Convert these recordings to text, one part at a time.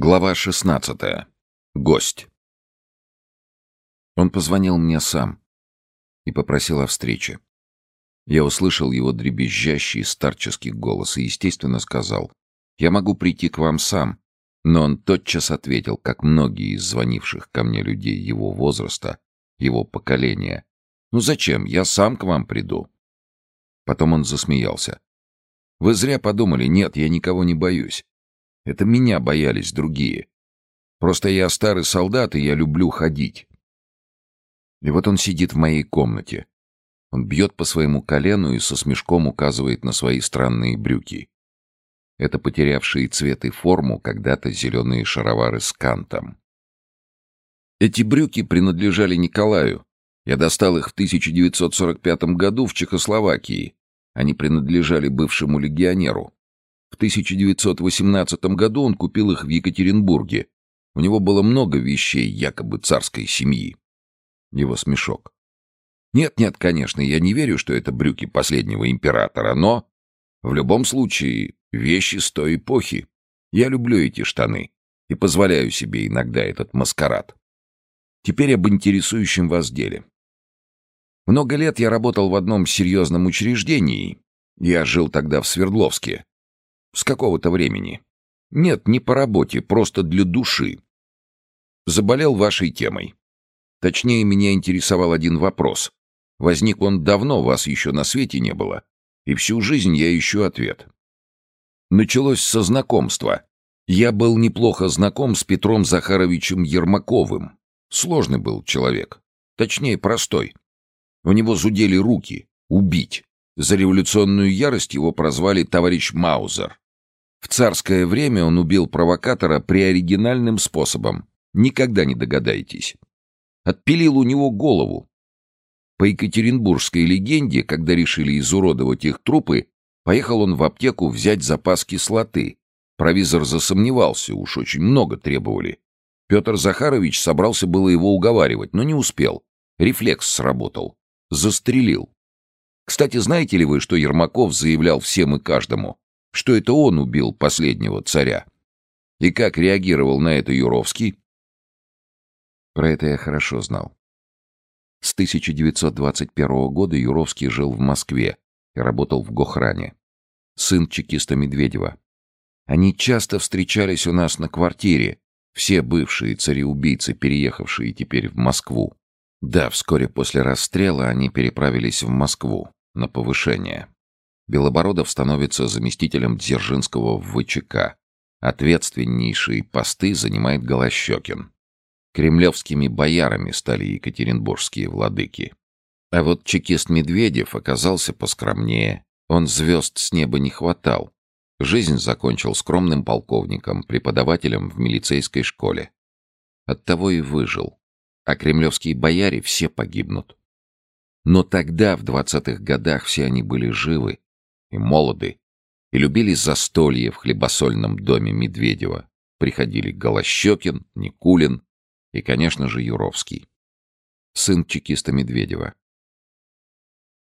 Глава 16. Гость. Он позвонил мне сам и попросил о встрече. Я услышал его дребезжащий старческий голос и, естественно, сказал, «Я могу прийти к вам сам». Но он тотчас ответил, как многие из звонивших ко мне людей его возраста, его поколения, «Ну зачем? Я сам к вам приду». Потом он засмеялся. «Вы зря подумали, нет, я никого не боюсь. Это меня боялись другие. Просто я старый солдат, и я люблю ходить. И вот он сидит в моей комнате. Он бьет по своему колену и со смешком указывает на свои странные брюки. Это потерявшие цвет и форму когда-то зеленые шаровары с кантом. Эти брюки принадлежали Николаю. Я достал их в 1945 году в Чехословакии. Они принадлежали бывшему легионеру. В 1918 году он купил их в Екатеринбурге. У него было много вещей якобы царской семьи. Его смешок. Нет-нет, конечно, я не верю, что это брюки последнего императора, но... В любом случае, вещи с той эпохи. Я люблю эти штаны и позволяю себе иногда этот маскарад. Теперь об интересующем вас деле. Много лет я работал в одном серьезном учреждении. Я жил тогда в Свердловске. С какого-то времени. Нет, не по работе, просто для души. Заболел вашей темой. Точнее, меня интересовал один вопрос. Возник он давно, вас еще на свете не было. И всю жизнь я ищу ответ. Началось со знакомства. Я был неплохо знаком с Петром Захаровичем Ермаковым. Сложный был человек. Точнее, простой. У него зудели руки. Убить. За революционную ярость его прозвали товарищ Маузер. В царское время он убил провокатора при оригинальным способом. Никогда не догадаетесь. Отпилил у него голову. По екатеринбургской легенде, когда решили изуродовать их трупы, поехал он в аптеку взять запас кислоты. Провизор засомневался, уж очень много требовали. Петр Захарович собрался было его уговаривать, но не успел. Рефлекс сработал. Застрелил. Кстати, знаете ли вы, что Ермаков заявлял всем и каждому, что это он убил последнего царя? И как реагировал на это Юровский? Про это я хорошо знал. С 1921 года Юровский жил в Москве и работал в Гохране. Сын чекиста Медведева. Они часто встречались у нас на квартире, все бывшие цареубийцы, переехавшие теперь в Москву. Да, вскоре после расстрела они переправились в Москву на повышение. Белобородов становится заместителем Дзержинского в ВЧК. Ответственнейшие посты занимает Голощекин. Кремлевскими боярами стали екатеринбургские владыки. А вот чекист Медведев оказался поскромнее. Он звезд с неба не хватал. Жизнь закончил скромным полковником, преподавателем в милицейской школе. Оттого и выжил. А кремлевские бояре все погибнут. Но тогда, в двадцатых годах, все они были живы и молоды, и любили застолье в хлебосольном доме Медведева. Приходили Голощекин, Никулин и, конечно же, Юровский. Сын чекиста Медведева.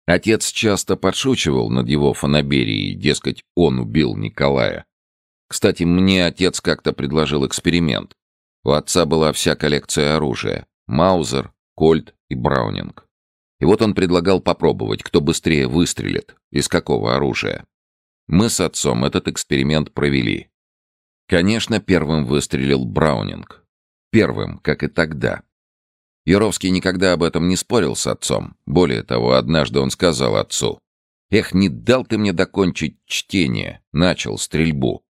Отец часто подшучивал над его фанаберией, дескать, он убил Николая. Кстати, мне отец как-то предложил эксперимент. У отца была вся коллекция оружия. Маузер, Кольт и Браунинг. И вот он предлагал попробовать, кто быстрее выстрелит, из какого оружия. Мы с отцом этот эксперимент провели. Конечно, первым выстрелил Браунинг. Первым, как и тогда. Яровский никогда об этом не спорил с отцом. Более того, однажды он сказал отцу, «Эх, не дал ты мне докончить чтение, начал стрельбу».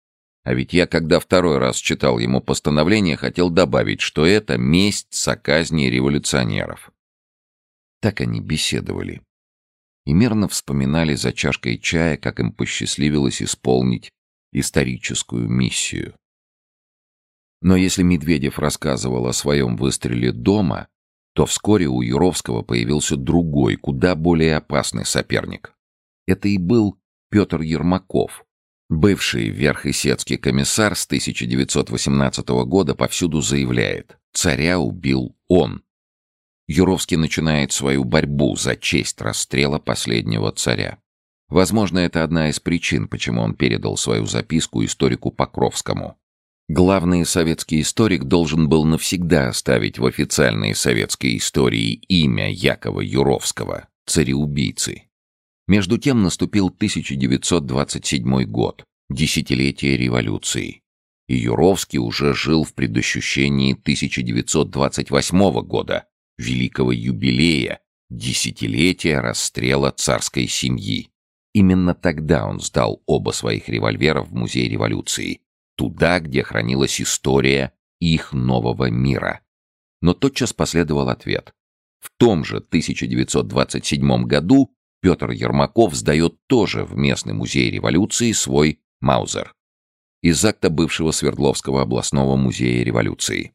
А ведь я, когда второй раз читал ему постановление, хотел добавить, что это месть соказней революционеров. Так они беседовали. И мирно вспоминали за чашкой чая, как им посчастливилось исполнить историческую миссию. Но если Медведев рассказывал о своем выстреле дома, то вскоре у Юровского появился другой, куда более опасный соперник. Это и был Петр Ермаков, бывший верхесецкий комиссар с 1918 года повсюду заявляет «Царя убил он, Юровский начинает свою борьбу за честь расстрела последнего царя. Возможно, это одна из причин, почему он передал свою записку историку Покровскому. Главный советский историк должен был навсегда оставить в официальной советской истории имя Якова Юровского, цареубийцы. Между тем наступил 1927 год, десятилетие революции. И Юровский уже жил в предощущении 1928 года, великого юбилея, десятилетия расстрела царской семьи. Именно тогда он сдал оба своих револьвера в Музей революции, туда, где хранилась история их нового мира. Но тотчас последовал ответ. В том же 1927 году Петр Ермаков сдает тоже в местный музей революции свой Маузер из акта бывшего Свердловского областного музея революции.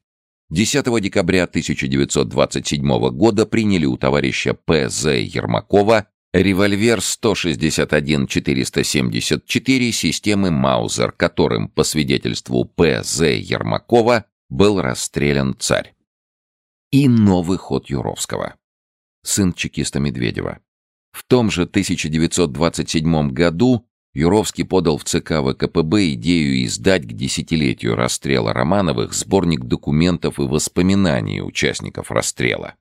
10 декабря 1927 года приняли у товарища П.З. Ермакова револьвер 161-474 системы Маузер, которым, по свидетельству П.З. Ермакова, был расстрелян царь. И новый ход Юровского. Сын чекиста Медведева. В том же 1927 году Юровский подал в ЦК ВКПБ идею издать к десятилетию расстрела Романовых сборник документов и воспоминаний участников расстрела.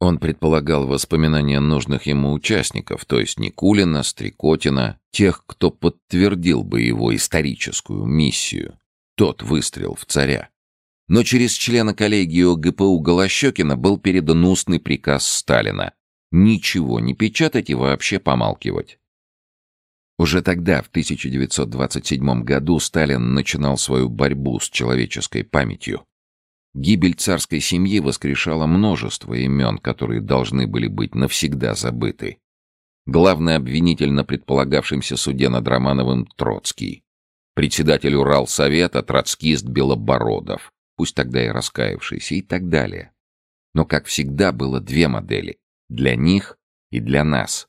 Он предполагал воспоминания нужных ему участников, то есть Никулина, Стрекотина, тех, кто подтвердил бы его историческую миссию, тот выстрел в царя. Но через члена коллегии ОГПУ Голощекина был передан устный приказ Сталина ничего не печатать и вообще помалкивать. Уже тогда, в 1927 году, Сталин начинал свою борьбу с человеческой памятью. Гибель царской семьи воскрешала множество имен, которые должны были быть навсегда забыты. Главный обвинитель на предполагавшемся суде над Романовым — Троцкий. Председатель Уралсовета — троцкист Белобородов, пусть тогда и раскаявшийся, и так далее. Но, как всегда, было две модели для них и для нас.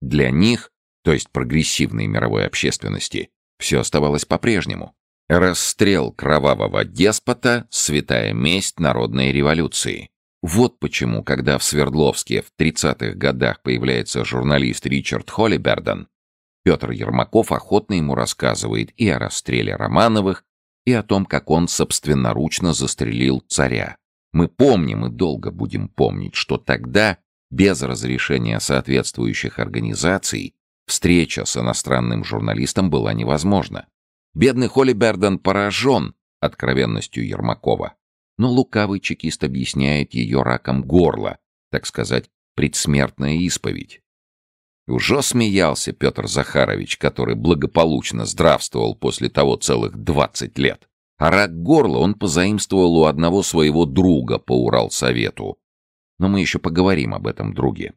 Для них, то есть прогрессивной мировой общественности, все оставалось по-прежнему. Расстрел кровавого деспота — святая месть народной революции. Вот почему, когда в Свердловске в 30-х годах появляется журналист Ричард Холлиберден, Петр Ермаков охотно ему рассказывает и о расстреле Романовых, и о том, как он собственноручно застрелил царя. Мы помним и долго будем помнить, что тогда без разрешения соответствующих организаций встреча с иностранным журналистом была невозможна. Бедный Холли Берден поражен откровенностью Ермакова. Но лукавый чекист объясняет ее раком горла, так сказать, предсмертная исповедь. Уже смеялся Петр Захарович, который благополучно здравствовал после того целых 20 лет. А рак горла он позаимствовал у одного своего друга по Уралсовету, но мы еще поговорим об этом друге.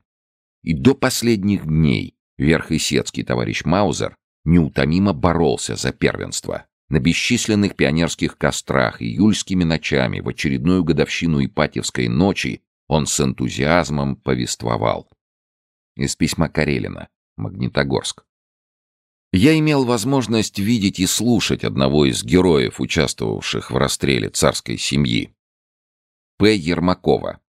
И до последних дней верхесецкий товарищ Маузер неутомимо боролся за первенство. На бесчисленных пионерских кострах июльскими ночами в очередную годовщину Ипатьевской ночи он с энтузиазмом повествовал. Из письма Карелина, Магнитогорск. Я имел возможность видеть и слушать одного из героев, участвовавших в расстреле царской семьи. П. Ермакова,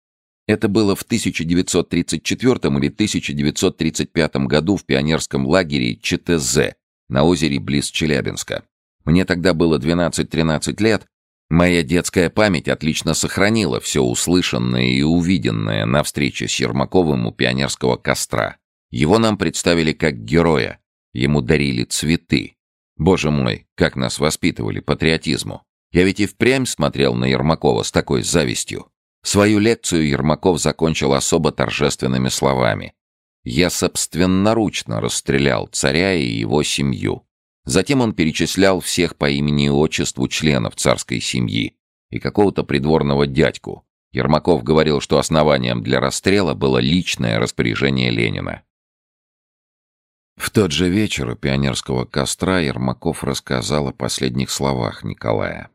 это было в 1934 или 1935 году в пионерском лагере ЧТЗ на озере близ Челябинска. Мне тогда было 12-13 лет. Моя детская память отлично сохранила все услышанное и увиденное на встрече с Ермаковым у пионерского костра. Его нам представили как героя. Ему дарили цветы. Боже мой, как нас воспитывали патриотизму. Я ведь и впрямь смотрел на Ермакова с такой завистью. Свою лекцию Ермаков закончил особо торжественными словами. «Я собственноручно расстрелял царя и его семью». Затем он перечислял всех по имени и отчеству членов царской семьи и какого-то придворного дядьку. Ермаков говорил, что основанием для расстрела было личное распоряжение Ленина. В тот же вечер у пионерского костра Ермаков рассказал о последних словах Николая.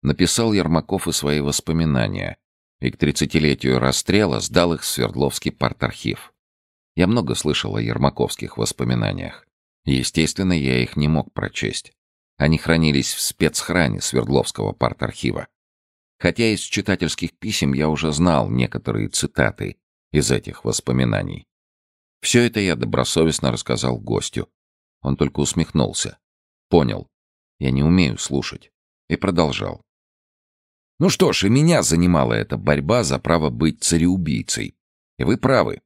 Написал Ермаков и свои воспоминания, и к тридцатилетию расстрела сдал их в Свердловский парторхив. Я много слышал о ермаковских воспоминаниях. Естественно, я их не мог прочесть. Они хранились в спецхране Свердловского парторхива. Хотя из читательских писем я уже знал некоторые цитаты из этих воспоминаний. Все это я добросовестно рассказал гостю. Он только усмехнулся. Понял. Я не умею слушать. И продолжал. Ну что ж, и меня занимала эта борьба за право быть цареубийцей. И вы правы.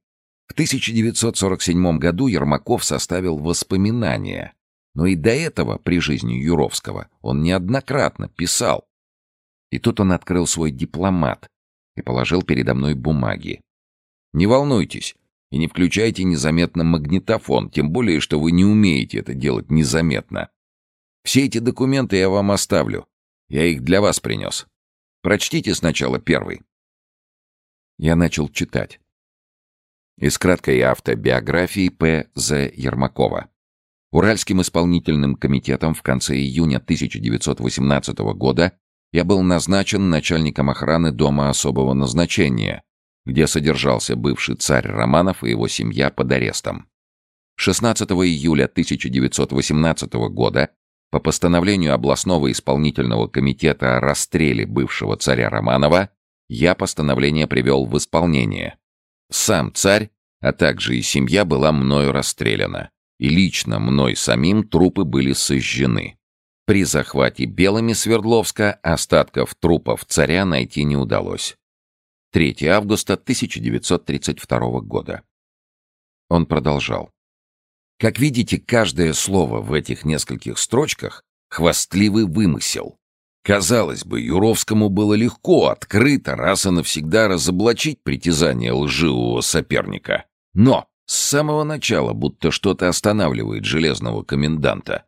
В 1947 году Ермаков составил воспоминания. Но и до этого, при жизни Юровского, он неоднократно писал. И тут он открыл свой дипломат и положил передо мной бумаги. Не волнуйтесь и не включайте незаметно магнитофон, тем более, что вы не умеете это делать незаметно. Все эти документы я вам оставлю. Я их для вас принес. Прочтите сначала первый. Я начал читать. Из краткой автобиографии П. З. Ермакова. Уральским исполнительным комитетом в конце июня 1918 года я был назначен начальником охраны Дома особого назначения, где содержался бывший царь Романов и его семья под арестом. 16 июля 1918 года по постановлению областного исполнительного комитета о расстреле бывшего царя Романова я постановление привел в исполнение. Сам царь, а также и семья была мною расстреляна, и лично мной самим трупы были сожжены. При захвате белыми Свердловска остатков трупов царя найти не удалось. 3 августа 1932 года. Он продолжал. Как видите, каждое слово в этих нескольких строчках — хвастливый вымысел. Казалось бы, Юровскому было легко, открыто, раз и навсегда разоблачить притязание лживого соперника. Но с самого начала будто что-то останавливает железного коменданта.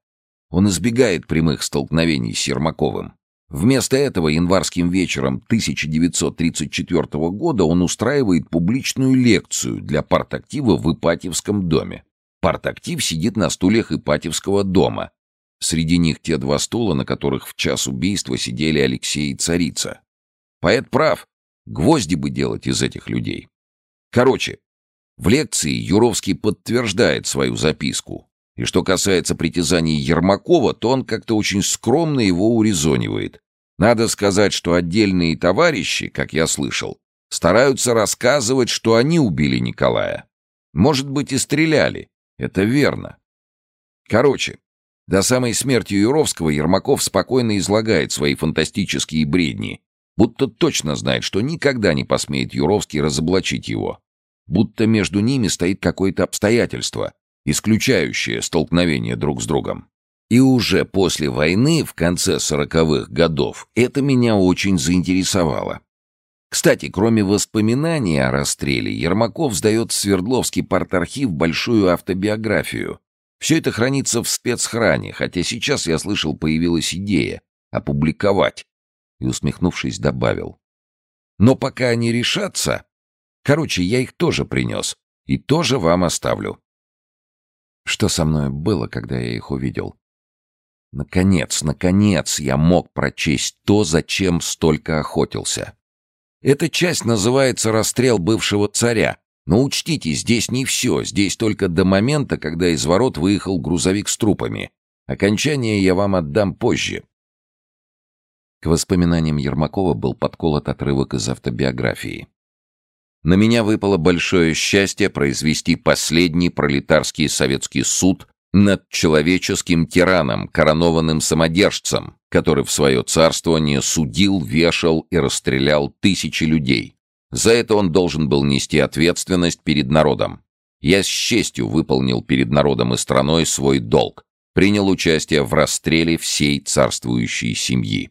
Он избегает прямых столкновений с Ермаковым. Вместо этого январским вечером 1934 года он устраивает публичную лекцию для партактива в Ипатьевском доме. Партактив сидит на стульях Ипатьевского дома, Среди них те два стула, на которых в час убийства сидели Алексей и царица. Поэт прав. Гвозди бы делать из этих людей. Короче, в лекции Юровский подтверждает свою записку. И что касается притязаний Ермакова, то он как-то очень скромно его урезонивает. Надо сказать, что отдельные товарищи, как я слышал, стараются рассказывать, что они убили Николая. Может быть, и стреляли. Это верно. Короче, до самой смерти Юровского Ермаков спокойно излагает свои фантастические бредни, будто точно знает, что никогда не посмеет Юровский разоблачить его. Будто между ними стоит какое-то обстоятельство, исключающее столкновение друг с другом. И уже после войны, в конце сороковых годов, это меня очень заинтересовало. Кстати, кроме воспоминаний о расстреле, Ермаков сдает в Свердловский парторхив большую автобиографию, все это хранится в спецхране, хотя сейчас, я слышал, появилась идея опубликовать. И, усмехнувшись, добавил. Но пока они решатся... Короче, я их тоже принес. И тоже вам оставлю. Что со мной было, когда я их увидел? Наконец, наконец я мог прочесть то, зачем столько охотился. Эта часть называется «Расстрел бывшего царя», но учтите, здесь не все, здесь только до момента, когда из ворот выехал грузовик с трупами. Окончание я вам отдам позже. К воспоминаниям Ермакова был подколот отрывок из автобиографии. На меня выпало большое счастье произвести последний пролетарский советский суд над человеческим тираном, коронованным самодержцем, который в свое царствование судил, вешал и расстрелял тысячи людей. За это он должен был нести ответственность перед народом. Я с честью выполнил перед народом и страной свой долг, принял участие в расстреле всей царствующей семьи.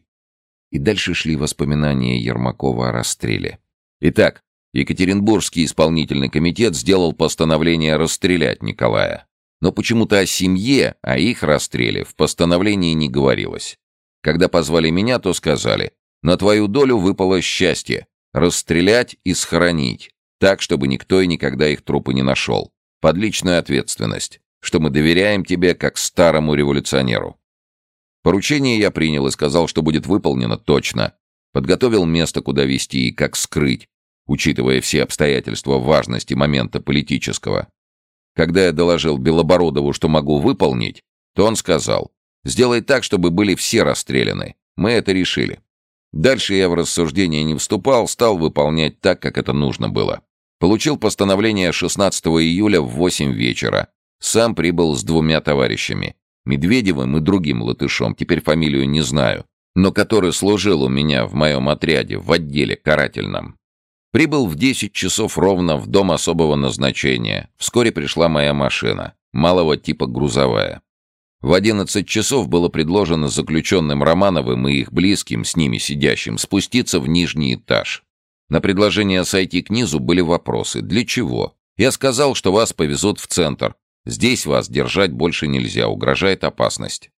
И дальше шли воспоминания Ермакова о расстреле. Итак, Екатеринбургский исполнительный комитет сделал постановление расстрелять Николая. Но почему-то о семье, о их расстреле в постановлении не говорилось. Когда позвали меня, то сказали, на твою долю выпало счастье, Расстрелять и схоронить, так, чтобы никто и никогда их трупы не нашел. Под личную ответственность, что мы доверяем тебе как старому революционеру. Поручение я принял и сказал, что будет выполнено точно. Подготовил место, куда вести и как скрыть, учитывая все обстоятельства важности момента политического. Когда я доложил Белобородову, что могу выполнить, то он сказал, «Сделай так, чтобы были все расстреляны. Мы это решили». Дальше я в рассуждения не вступал, стал выполнять так, как это нужно было. Получил постановление 16 июля в 8 вечера. Сам прибыл с двумя товарищами. Медведевым и другим латышом, теперь фамилию не знаю. но который служил у меня в моем отряде в отделе карательном. Прибыл в 10 часов ровно в дом особого назначения. Вскоре пришла моя машина, малого типа грузовая. В 11 часов было предложено заключенным Романовым и их близким, с ними сидящим, спуститься в нижний этаж. На предложение сойти к низу были вопросы. Для чего? Я сказал, что вас повезут в центр. Здесь вас держать больше нельзя, угрожает опасность.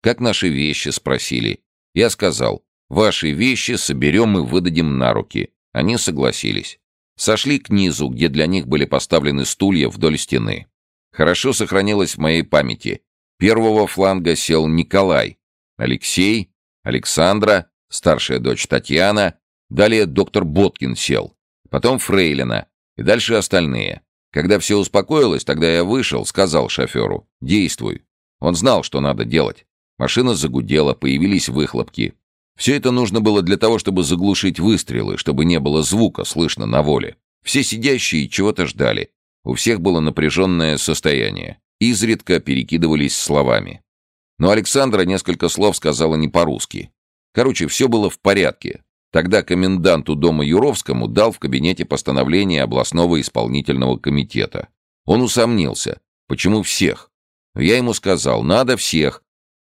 Как наши вещи, спросили. Я сказал, ваши вещи соберем и выдадим на руки. Они согласились. Сошли к низу, где для них были поставлены стулья вдоль стены. Хорошо сохранилось в моей памяти. Первого фланга сел Николай, Алексей, Александра, старшая дочь Татьяна, далее доктор Боткин сел, потом Фрейлина и дальше остальные. Когда все успокоилось, тогда я вышел, сказал шоферу «Действуй». Он знал, что надо делать. Машина загудела, появились выхлопки. Все это нужно было для того, чтобы заглушить выстрелы, чтобы не было звука слышно на воле. Все сидящие чего-то ждали. У всех было напряженное состояние изредка перекидывались словами. Но Александра несколько слов сказала не по-русски. Короче, все было в порядке. Тогда коменданту дома Юровскому дал в кабинете постановление областного исполнительного комитета. Он усомнился. Почему всех? Я ему сказал, надо всех.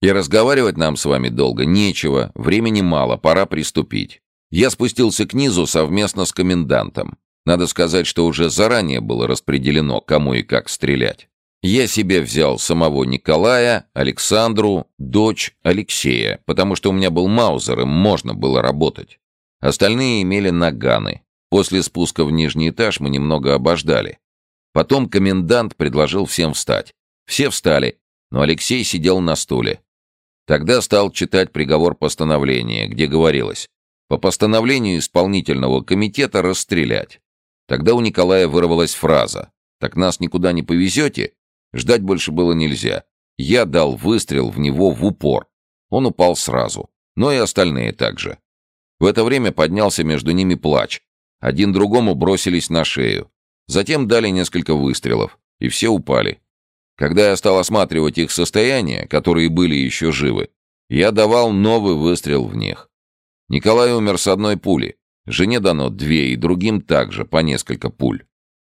И разговаривать нам с вами долго нечего, времени мало, пора приступить. Я спустился к низу совместно с комендантом. Надо сказать, что уже заранее было распределено, кому и как стрелять. Я себе взял самого Николая, Александру, дочь Алексея, потому что у меня был маузер, и можно было работать. Остальные имели наганы. После спуска в нижний этаж мы немного обождали. Потом комендант предложил всем встать. Все встали, но Алексей сидел на стуле. Тогда стал читать приговор постановления, где говорилось «По постановлению исполнительного комитета расстрелять». Тогда у Николая вырвалась фраза «Так нас никуда не повезете?» Ждать больше было нельзя. Я дал выстрел в него в упор. Он упал сразу. Но и остальные также. В это время поднялся между ними плач. Один другому бросились на шею. Затем дали несколько выстрелов, и все упали. Когда я стал осматривать их состояние, которые были еще живы, я давал новый выстрел в них. Николай умер с одной пули. Жене дано две, и другим также, по несколько пуль.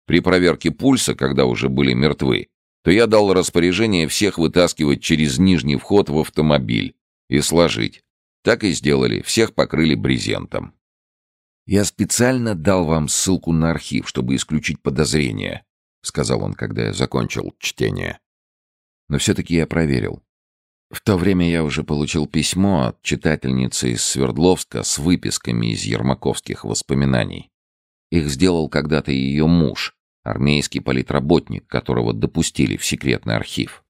При проверке пульса, когда уже были мертвы, то я дал распоряжение всех вытаскивать через нижний вход в автомобиль и сложить. Так и сделали, всех покрыли брезентом. «Я специально дал вам ссылку на архив, чтобы исключить подозрения», — сказал он, когда я закончил чтение. Но все-таки я проверил. В то время я уже получил письмо от читательницы из Свердловска с выписками из ермаковских воспоминаний. Их сделал когда-то ее муж, армейский политработник, которого допустили в секретный архив.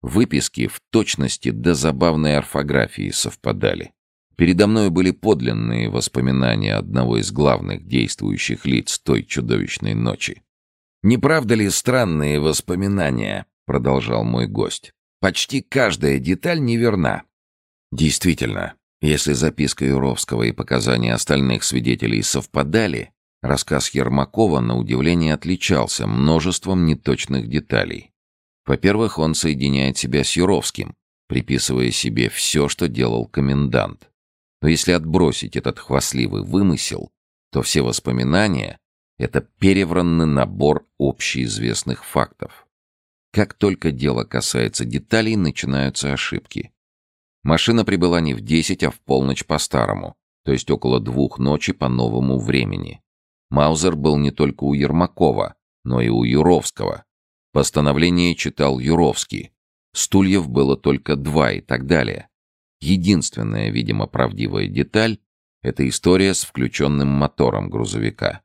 Выписки в точности до забавной орфографии совпадали. Передо мной были подлинные воспоминания одного из главных действующих лиц той чудовищной ночи. «Не правда ли странные воспоминания?» — продолжал мой гость. «Почти каждая деталь неверна». Действительно, если записка Юровского и показания остальных свидетелей совпадали, Рассказ Ермакова на удивление отличался множеством неточных деталей. Во-первых, он соединяет себя с Юровским, приписывая себе все, что делал комендант. Но если отбросить этот хвастливый вымысел, то все воспоминания — это перевранный набор общеизвестных фактов. Как только дело касается деталей, начинаются ошибки. Машина прибыла не в 10, а в полночь по-старому, то есть около двух ночи по новому времени. Маузер был не только у Ермакова, но и у Юровского. Постановление читал Юровский. Стульев было только два и так далее. Единственная, видимо, правдивая деталь — это история с включенным мотором грузовика.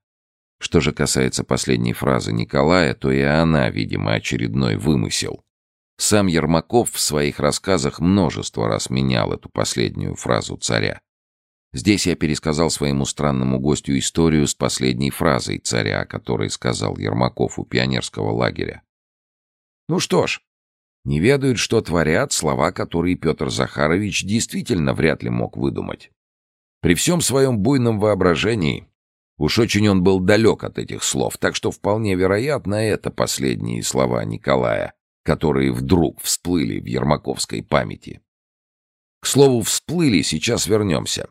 Что же касается последней фразы Николая, то и она, видимо, очередной вымысел. Сам Ермаков в своих рассказах множество раз менял эту последнюю фразу царя. Здесь я пересказал своему странному гостю историю с последней фразой царя, который сказал Ермаков у пионерского лагеря. Ну что ж, не ведают, что творят слова, которые Петр Захарович действительно вряд ли мог выдумать. При всем своем буйном воображении уж очень он был далек от этих слов, так что вполне вероятно это последние слова Николая, которые вдруг всплыли в ермаковской памяти. К слову, всплыли, сейчас вернемся.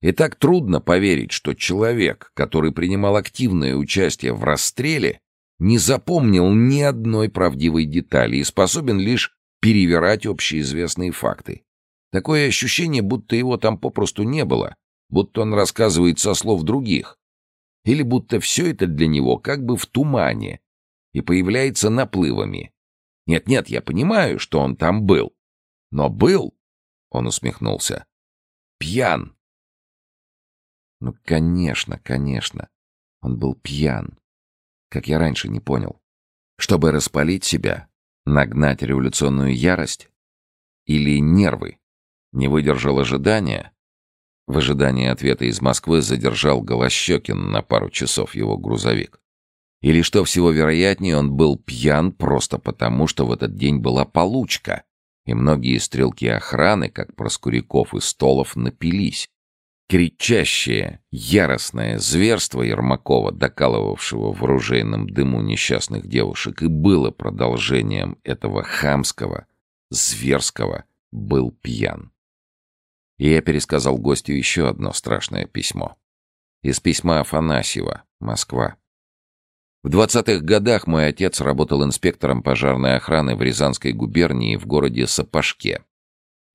И так трудно поверить, что человек, который принимал активное участие в расстреле, не запомнил ни одной правдивой детали и способен лишь перевирать общеизвестные факты. Такое ощущение, будто его там попросту не было, будто он рассказывает со слов других, или будто все это для него как бы в тумане и появляется наплывами. Нет-нет, я понимаю, что он там был. Но был, он усмехнулся, пьян. Ну, конечно, конечно, он был пьян, как я раньше не понял. Чтобы распалить себя, нагнать революционную ярость или нервы, не выдержал ожидания, в ожидании ответа из Москвы задержал Голощекин на пару часов его грузовик. Или, что всего вероятнее, он был пьян просто потому, что в этот день была получка, и многие стрелки охраны, как Проскуряков и Столов, напились. Кричащее, яростное зверство Ермакова, докалывавшего в оружейном дыму несчастных девушек, и было продолжением этого хамского, зверского «был пьян». И я пересказал гостю еще одно страшное письмо. Из письма Афанасьева, Москва. В 20-х годах мой отец работал инспектором пожарной охраны в Рязанской губернии в городе Сапожке.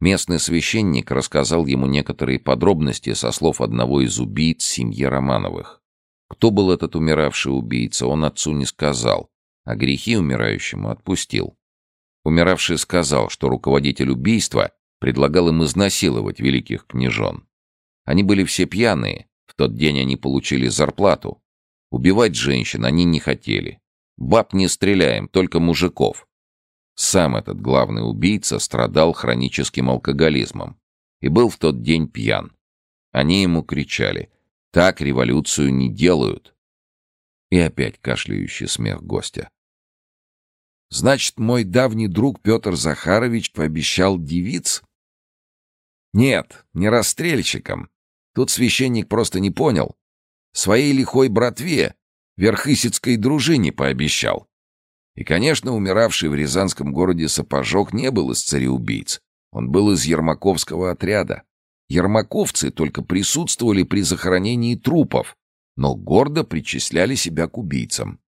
Местный священник рассказал ему некоторые подробности со слов одного из убийц семьи Романовых. Кто был этот умиравший убийца, он отцу не сказал, а грехи умирающему отпустил. Умиравший сказал, что руководитель убийства предлагал им изнасиловать великих княжон. Они были все пьяные, в тот день они получили зарплату. Убивать женщин они не хотели. Баб не стреляем, только мужиков. Сам этот главный убийца страдал хроническим алкоголизмом и был в тот день пьян. Они ему кричали «Так революцию не делают!» И опять кашляющий смех гостя. «Значит, мой давний друг Петр Захарович пообещал девиц?» Нет, не расстрельщиком. Тут священник просто не понял. Своей лихой братве, верхысицкой дружине пообещал. И, конечно, умиравший в рязанском городе Сапожок не был из цареубийц. Он был из Ермаковского отряда. Ермаковцы только присутствовали при захоронении трупов, но гордо причисляли себя к убийцам.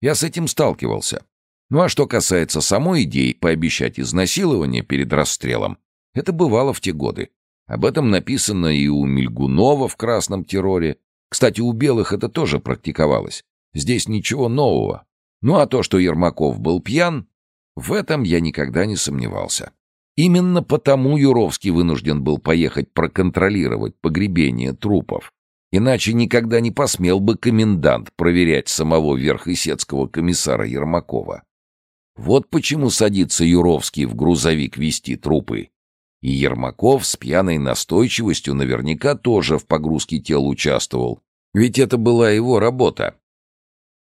Я с этим сталкивался. Ну а что касается самой идеи пообещать изнасилование перед расстрелом, это бывало в те годы. Об этом написано и у Мильгунова в «Красном терроре». Кстати, у белых это тоже практиковалось. Здесь ничего нового. Ну а то, что Ермаков был пьян, в этом я никогда не сомневался. Именно потому Юровский вынужден был поехать проконтролировать погребение трупов. Иначе никогда не посмел бы комендант проверять самого верхесецкого комиссара Ермакова. Вот почему садится Юровский в грузовик вести трупы и Ермаков с пьяной настойчивостью наверняка тоже в погрузке тел участвовал. Ведь это была его работа.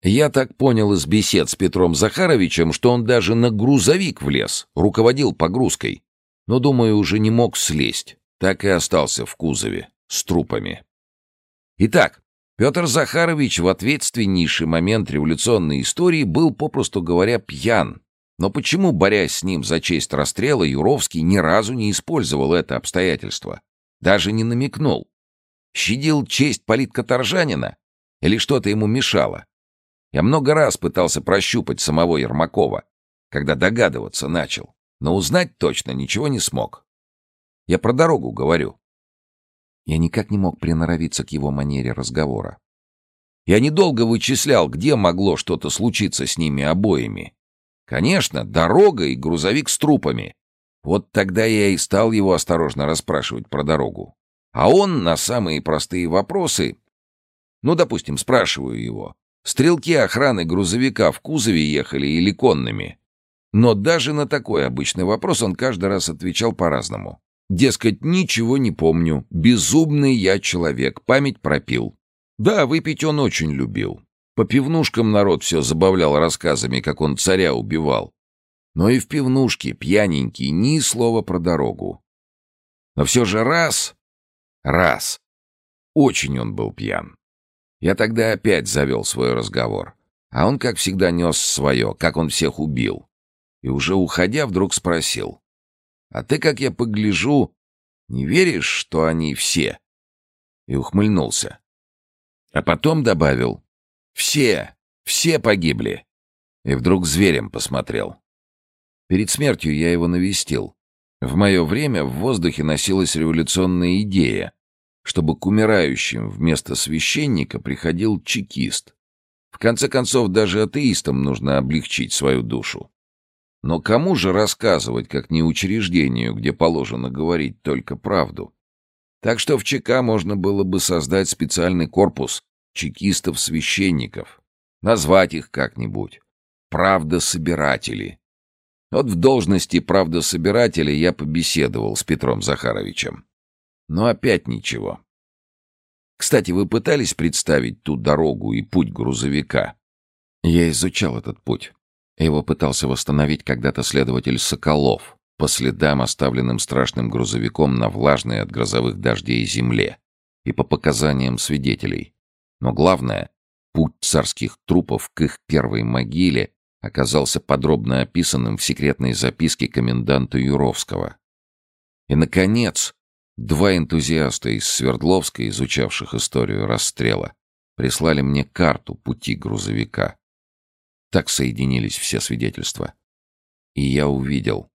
Я так понял из бесед с Петром Захаровичем, что он даже на грузовик влез, руководил погрузкой. Но, думаю, уже не мог слезть. Так и остался в кузове, с трупами. Итак, Петр Захарович в ответственнейший момент революционной истории был, попросту говоря, пьян но почему, борясь с ним за честь расстрела, Юровский ни разу не использовал это обстоятельство? Даже не намекнул. Щадил честь политкоторжанина? Или что-то ему мешало? Я много раз пытался прощупать самого Ермакова, когда догадываться начал, но узнать точно ничего не смог. Я про дорогу говорю. Я никак не мог приноровиться к его манере разговора. Я недолго вычислял, где могло что-то случиться с ними обоими. Конечно, дорога и грузовик с трупами. Вот тогда я и стал его осторожно расспрашивать про дорогу. А он на самые простые вопросы... Ну, допустим, спрашиваю его. Стрелки охраны грузовика в кузове ехали или конными? Но даже на такой обычный вопрос он каждый раз отвечал по-разному. Дескать, ничего не помню, безумный я человек, память пропил. Да, выпить он очень любил. По пивнушкам народ все забавлял рассказами, как он царя убивал. Но и в пивнушке, пьяненький, ни слова про дорогу. Но все же раз, раз, очень он был пьян. Я тогда опять завел свой разговор. А он, как всегда, нес свое, как он всех убил. И уже уходя, вдруг спросил. «А ты, как я погляжу, Не веришь, что они все?» И ухмыльнулся. А потом добавил «Все, все погибли». И вдруг зверем посмотрел. Перед смертью я его навестил. В мое время в воздухе носилась революционная идея, чтобы к умирающим вместо священника приходил чекист. В конце концов, даже атеистам нужно облегчить свою душу. Но кому же рассказывать, как не учреждению, где положено говорить только правду? Так что в ЧК можно было бы создать специальный корпус чекистов-священников, назвать их как-нибудь «правдособиратели». Вот в должности правдособирателя я побеседовал с Петром Захаровичем. Но опять ничего. Кстати, вы пытались представить ту дорогу и путь грузовика? Я изучал этот путь. Его пытался восстановить когда-то следователь Соколов по следам, оставленным страшным грузовиком на влажной от грозовых дождей земле и по показаниям свидетелей. Но главное, путь царских трупов к их первой могиле оказался подробно описанным в секретной записке коменданта Юровского. И, наконец, два энтузиаста из Свердловска, изучавших историю расстрела, прислали мне карту пути грузовика. Так соединились все свидетельства. И я увидел.